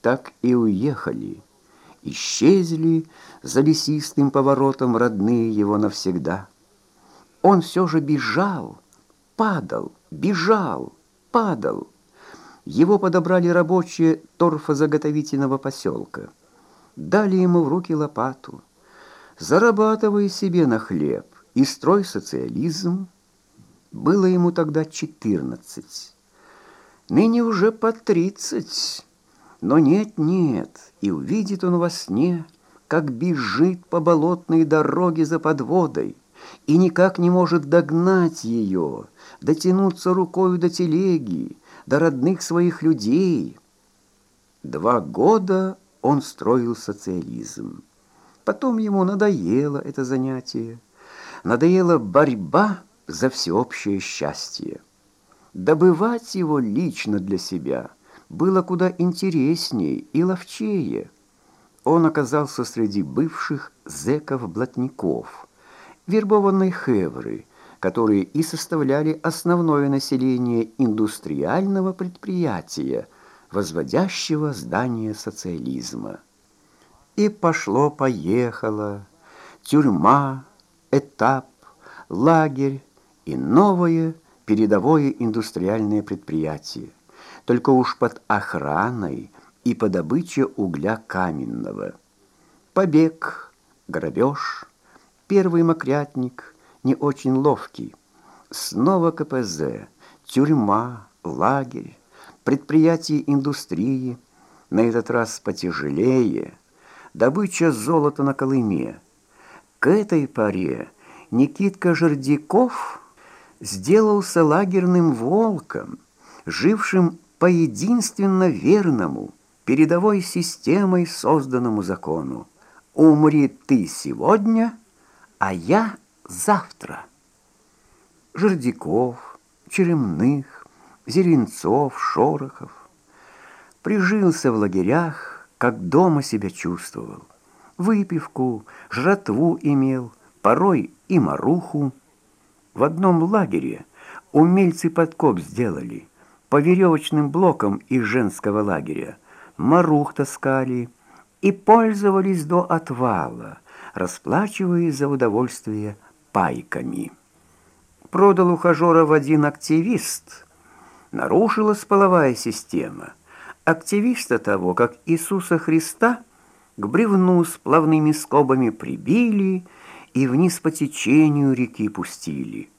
так и уехали. Исчезли за лесистым поворотом родные его навсегда. Он все же бежал, падал, бежал, падал. Его подобрали рабочие торфозаготовительного поселка. Дали ему в руки лопату. Зарабатывай себе на хлеб и строй социализм. Было ему тогда четырнадцать. Ныне уже по тридцать. Но нет-нет, и увидит он во сне, как бежит по болотной дороге за подводой, и никак не может догнать ее, дотянуться рукою до телеги, до родных своих людей. Два года он строил социализм. Потом ему надоело это занятие. Надоела борьба за всеобщее счастье. Добывать его лично для себя было куда интереснее и ловчее. Он оказался среди бывших зэков-блатников, вербованной хевры, которые и составляли основное население индустриального предприятия, возводящего здание социализма. И пошло-поехало, тюрьма, этап, лагерь и новое передовое индустриальное предприятие, только уж под охраной и по добыче угля каменного. Побег, грабеж, первый мокрятник, не очень ловкий, снова КПЗ, тюрьма, лагерь, предприятие индустрии, на этот раз потяжелее, добыча золота на Колыме. К этой паре Никитка Жердяков сделался лагерным волком, жившим по единственно верному, передовой системой созданному закону. «Умри ты сегодня, а я завтра». Жердяков, Черемных, Зеленцов, Шорохов прижился в лагерях, как дома себя чувствовал. Выпивку, жратву имел, порой и маруху. В одном лагере умельцы подкоп сделали, по веревочным блокам из женского лагеря, марух таскали и пользовались до отвала, расплачиваясь за удовольствие пайками. Продал ухажера один активист. Нарушилась половая система. Активиста того, как Иисуса Христа, к бревну с плавными скобами прибили и вниз по течению реки пустили.